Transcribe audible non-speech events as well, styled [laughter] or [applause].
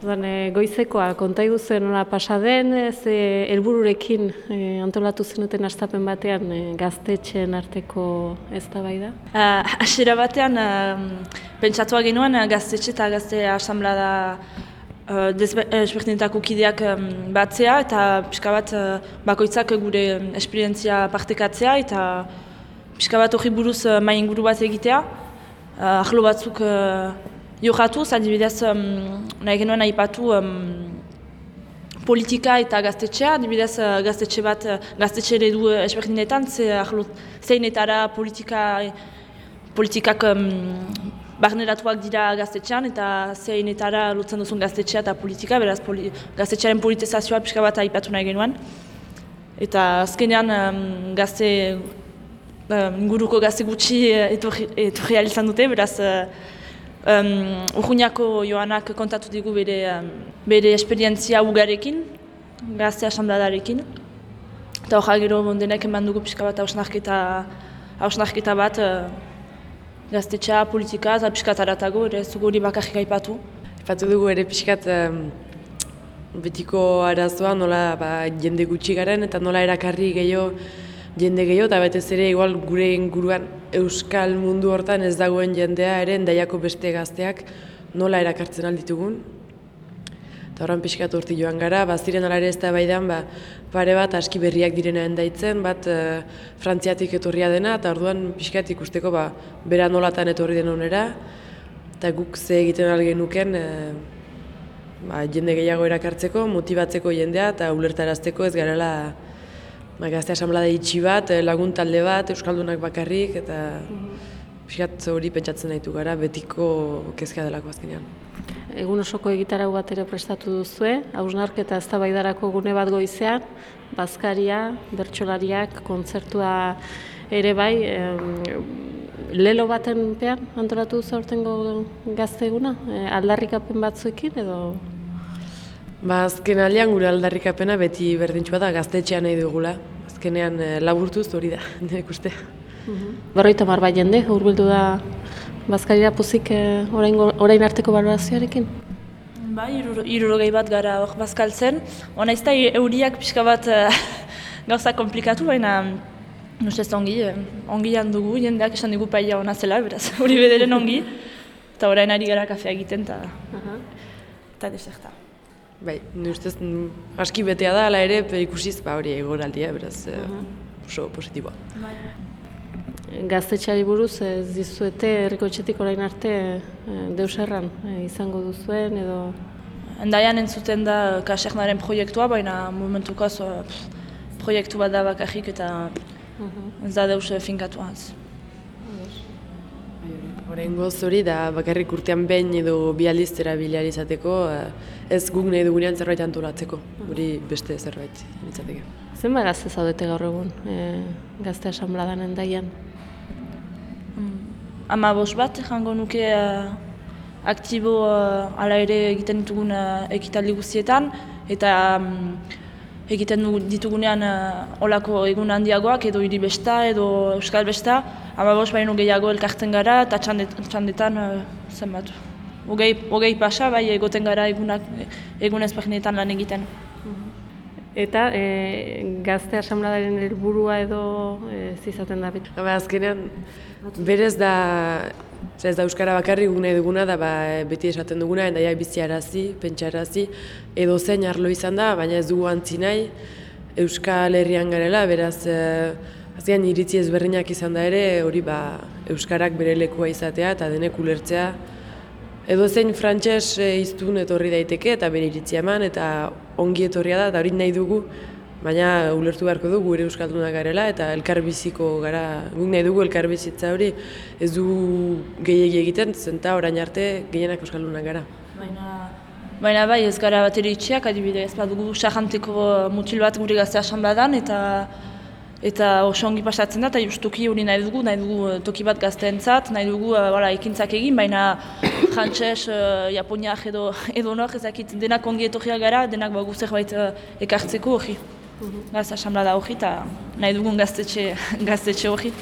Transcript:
Zan, e, goizekoa, konta iguzen nola pasaden, ze helbururekin e, antolatu zenuten astapen batean e, gaztetxeen arteko ez da bai da? Uh, Asera batean, uh, pentsatua genuen gaztetxe eta gazte asamblada uh, desberdinetako kideak batzea eta pixka bat bakoitzak gure esperientzia partekatzea eta pixka bat hori buruz uh, mai inguru bat egitea. Ahlo batzuk Jokatu, adibidez, um, nahi genuen aipatu um, politika eta gaztetxea, adibidez uh, gaztetxe bat, uh, gaztetxe eredu uh, esberdinetan, ze, zeinetara politika, politikak um, barneratuak dira gaztetxean, eta zeinetara lutzen duzun gaztetxea eta politika, beraz poli, gaztetxearen politizazioa pixka bat aipatu nahi genuen. Eta azkenean um, gazte, um, inguruko gazte gutxi etorri, etorri dute, beraz Um, Urruñako joanak kontatu digu bere, um, bere esperientzia ugarekin, gazte asambledarekin. Eta hori gero bondenek eman dugu pixka bat hausnarketa, hausnarketa bat uh, gaztetxea, politika eta pixka taratago, ere zugu hori bakarrik aipatu. Aipatu dugu ere pixkat um, betiko arazoa nola ba, jende gutxi garen eta nola erakarri gehiago jende gehiago, eta betez ere igual gure inguruan euskal mundu hortan ez dagoen jendea ere endaiako beste gazteak nola erakartzen alditugun. Eta horren pixkat urti joan gara, baziren ala ere ez da baidan, ba, pare bat aski berriak direna endaitzen, bat e, frantziatik etorria dena, eta orduan pixkat ikusteko ba, bera nolatan etorri den onera, eta guk ze egiten algen nuken, e, ba, jende gehiago erakartzeko, motibatzeko jendea, eta ulertarazteko ez garela ba, gazte asamblada itxi bat, eh, lagun talde bat, Euskaldunak bakarrik, eta mm hori pentsatzen ditu gara, betiko kezka delako azkenean. Egun osoko egitarau bat ere prestatu duzue, hausnarketa ez gune bat goizean, Bazkaria, Bertxolariak, kontzertua ere bai, lelo baten pean antolatu duzu aurtengo gazte eguna, e, aldarrikapen batzuekin edo Ba, azken alian gure aldarrikapena beti berdintxua da gaztetxean nahi dugula. Azkenean e, laburtuz hori da, [laughs] nik uste. Berroita mar bai jende, urbildu da bazkarira puzik e, orain, orain arteko balorazioarekin? Ba, iruro bat gara hor bazkaltzen. Hona ez da euriak pixka bat e, [laughs] gauza komplikatu, baina Nuz ez ongi, ongi dugu, jendeak esan dugu paia hona zela, beraz, [laughs] hori bederen ongi. Eta orain ari gara kafea egiten, eta uh -huh. Bai, nire ustez aski betea da, ala ere, ikusiz, ba hori egoraldia, beraz, uh -huh. oso positiboa. Bai. Gaztetxari buruz, ez dizuete, erriko etxetik orain arte, e, deus erran, e, izango duzuen, edo... Endaian entzuten da kasernaren proiektua, baina momentukaz proiektu bat da bakarrik eta uh ez da deus finkatuaz. Horein goz hori da bakarrik urtean behin edo bi aliztera izateko, ez guk nahi dugunean zerbait antolatzeko, hori beste zerbait nintzateke. Zen ba gazte zaudete gaur egun, e, gazte asambladan endaian? Mm. Ama bos bat, jango nuke uh, aktibo uh, ala ere egiten ditugun uh, ekitaldi guztietan, eta um, egiten ditugunean uh, olako egun handiagoak, edo hiri besta, edo euskal besta, ama bos baino gehiago elkartzen gara, eta txandetan uh, zenbatu hogei, hogei pasa, bai egoten gara egunak, egun ezberdinetan lan egiten. Eta e, gazte asambladaren helburua edo e, zizaten da beti? Ba, azkenean, berez da, ez da Euskara bakarri gune duguna, da ba, beti esaten duguna, endaia biziarazi, pentsarazi, edo zein arlo izan da, baina ez dugu antzi nahi, Euskal Herrian garela, beraz, e, azkenean iritzi ezberdinak izan da ere, hori ba, Euskarak bere lekua izatea eta denek ulertzea, Edo zein frantses e, iztun etorri daiteke eta bere iritzia eman eta ongi etorria da eta hori nahi dugu baina ulertu beharko dugu gure euskaldunak garela eta elkarbiziko gara guk nahi dugu elkarbizitza hori ez du gehiegi egiten zenta orain arte gehienak euskaldunak gara. Baina, baina bai ez gara bat ere itxiak adibide ez badugu sarranteko mutil bat gure gazte asan badan eta eta oso ongi pasatzen da, eta justuki hori nahi dugu, nahi dugu eh, toki bat gazteentzat, nahi dugu uh, ekintzak egin, baina [coughs] jantxez, uh, japoniak edo, edo nor, ezakit denak ongi etorria gara, denak bagu zerbait uh, ekartzeko hori. Gaz, asamla da hori, nahi dugun gaztetxe, gaztetxe hori.